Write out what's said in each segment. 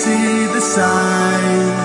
see the sign.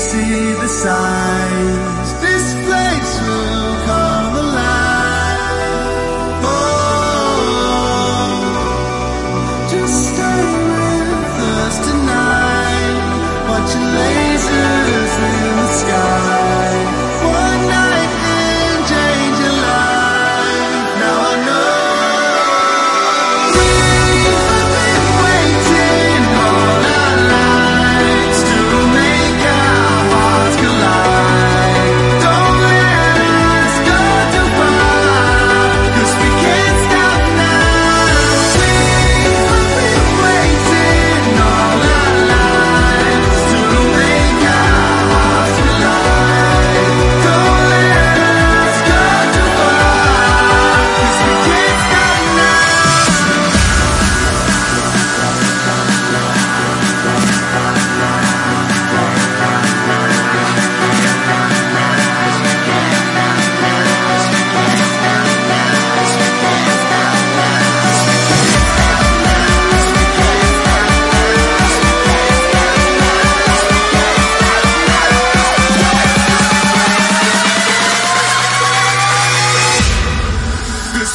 see the signs.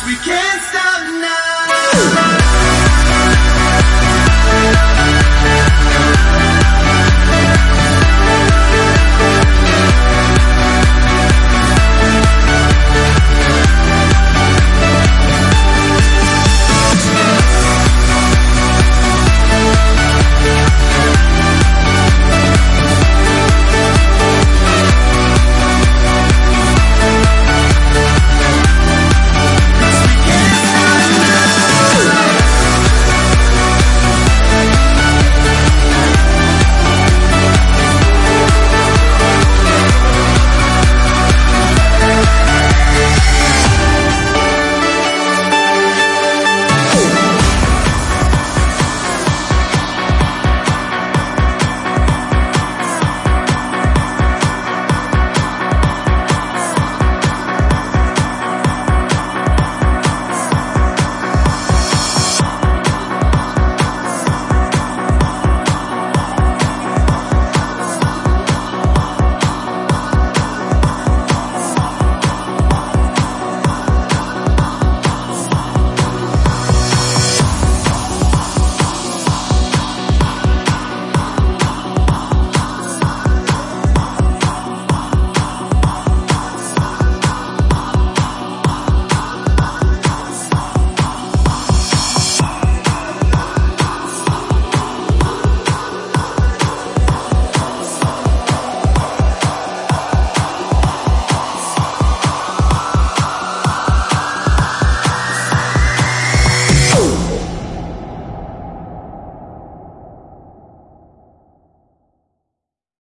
We can't stop now.